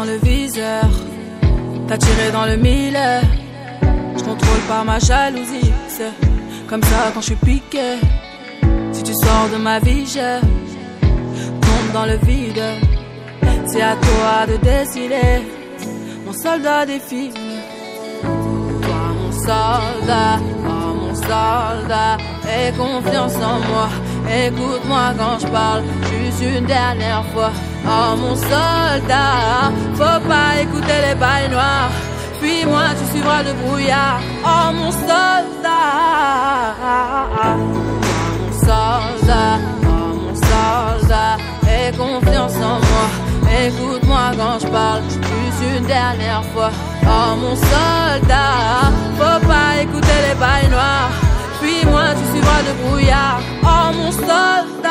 dans le viseur. T'as tiré dans le mille. Je contrôle pas ma jalousie. Comme ça quand je suis piqué. Si tu sors de ma vie, je tombe dans le vide. C'est à toi de décider. Mon soldat défile. Toi, mon soldat, oh mon soldat, aie confiance en moi. Écoute-moi quand je parle, juste une dernière fois. Oh mon soldat, faut pas écouter les bails noirs. Puis-moi, tu suivras le brouillard. Oh mon soldat, mon soldat, oh mon soldat, aie confiance en moi. Écoute-moi quand je parle, juste une dernière fois. Oh mon soldat, faut pas Puis-moi, tu